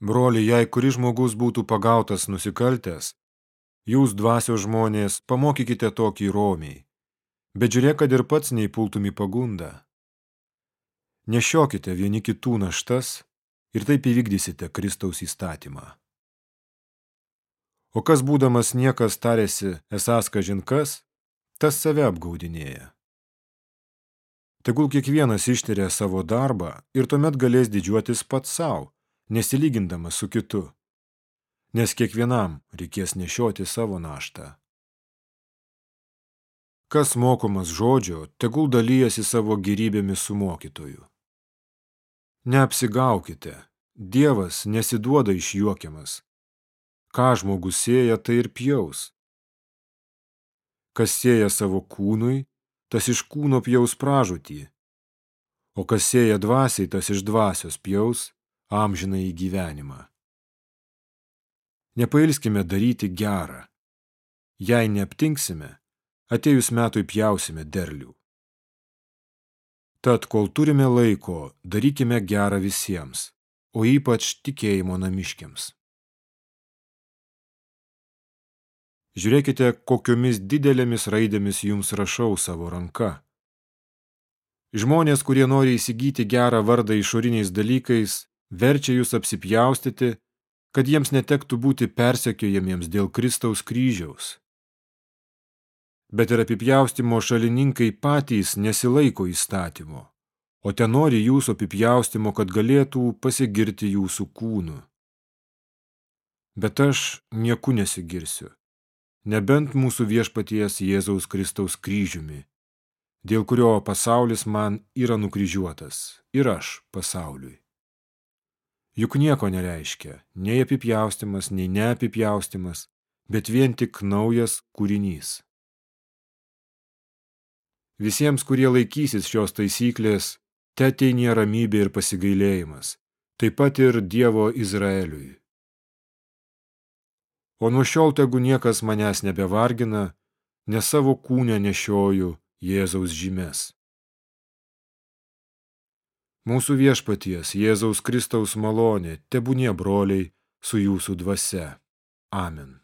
Broli, jei kuris žmogus būtų pagautas nusikaltęs, jūs dvasios žmonės pamokykite tokį romiai, bet žiūrėk, kad ir pats neįpultum į pagundą. Nešiokite vieni kitų naštas ir taip įvykdysite Kristaus įstatymą. O kas būdamas niekas tarėsi esas kažinkas, tas save apgaudinėja. Tegul kiekvienas ištiria savo darbą ir tuomet galės didžiuotis pats savo, nesilygindamas su kitu, nes kiekvienam reikės nešioti savo naštą. Kas mokomas žodžio, tegul dalyjasi savo gerybėmis su mokytoju. Neapsigaukite, Dievas nesiduoda išjuokiamas. Ką žmogus sėja, tai ir pjaus. Kas sėja savo kūnui, tas iš kūno pjaus pražutį, o kas sėja dvasiai, tas iš dvasios pjaus amžiną į gyvenimą. Nepailskime daryti gerą. Jei neaptinksime, atėjus metui pjausime derlių. Tad, kol turime laiko, darykime gerą visiems, o ypač tikėjimo namiškiams. Žiūrėkite, kokiomis didelėmis raidėmis jums rašau savo ranka. Žmonės, kurie nori įsigyti gerą vardą išoriniais dalykais, verčia jūs apsipjaustyti, kad jiems netektų būti persekiojamiems dėl Kristaus kryžiaus. Bet ir apipjaustimo šalininkai patys nesilaiko įstatymo, o ten nori jūsų apipjaustimo, kad galėtų pasigirti jūsų kūnu. Bet aš nieku nesigirsiu, nebent mūsų viešpaties Jėzaus Kristaus kryžiumi, dėl kurio pasaulis man yra nukryžiuotas ir aš pasauliui juk nieko nereiškia nei apipjaustimas, nei neapipjaustimas, bet vien tik naujas kūrinys. Visiems, kurie laikysis šios taisyklės, te ateinė ramybė ir pasigailėjimas, taip pat ir Dievo Izraeliui. O nuo šiol tegu niekas manęs nebevargina, nes savo kūnę nešioju Jėzaus žymės. Mūsų viešpaties Jėzaus Kristaus malonė, tebūnie broliai, su jūsų dvasia. Amen.